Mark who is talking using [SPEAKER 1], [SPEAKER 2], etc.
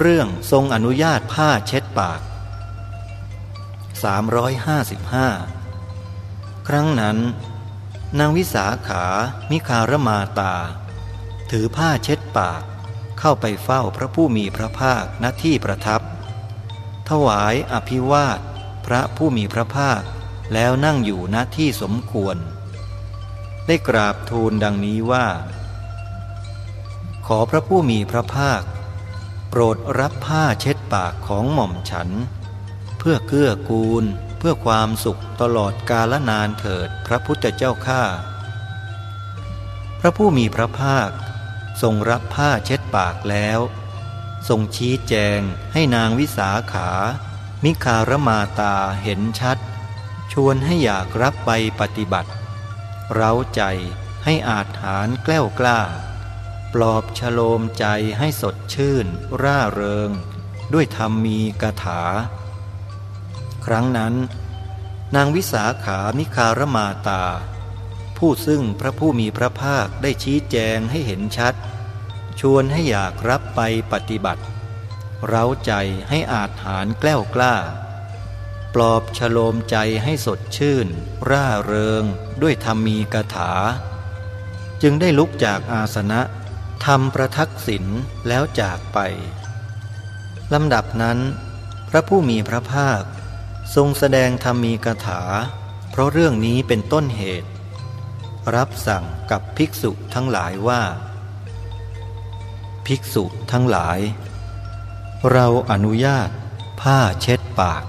[SPEAKER 1] เรื่องทรงอนุญาตผ้าเช็ดปาก 355 ครั้งนั้น นางวิสาขามิคารมาตา ถือผ้าเช็ดปากเข้าไปเฝ้าพระผู้มีพระภาคณที่ประทับ ถวายอภิวาทพระผู้มีพระภาคแล้วนั่งอยู่ณที่สมควร ได้กราบทูลดังนี้ว่า ขอพระผู้มีพระภาค โปรดรับผ้าเช็ดปากของหม่อมฉัน เพื่อเกื้อกูล เพื่อความสุขตลอดกาลนานเถิดพระพุทธเจ้าข้าพระผู้มีพระภาค ทรงรับผ้าเช็ดปากแล้ว ทรงชี้แจงให้นางวิสาขา มิคารมาตาเห็นชัด ชวนให้อยากรับไปปฏิบัติ เร้าใจให้อาจหารแกล้วกล้า ปลอบฉโลมใจให้สดชื่น ร่าเริง ด้วยธรรมมีกถา ครั้งนั้น นางวิสาขามิคารมาตา ผู้ซึ่งพระผู้มีพระภาคได้ชี้แจงให้เห็นชัด ชวนให้อยากรับไปปฏิบัติ เร้าใจให้อาจหารแกล้วกล้า ปลอบฉโลมใจให้สดชื่น ร่าเริง ด้วยธรรมีกถา จึงได้ลุกจากอาสนะ ทำประทักษิณแล้วจากไปลำดับนั้น พระผู้มีพระภาค ทรงแสดงธรรมีกถา เพราะเรื่องนี้เป็นต้นเหตุ รับสั่งกับภิกษุทั้งหลายว่า ภิกษุทั้งหลาย เราอนุญาตผ้าเช็ดปาก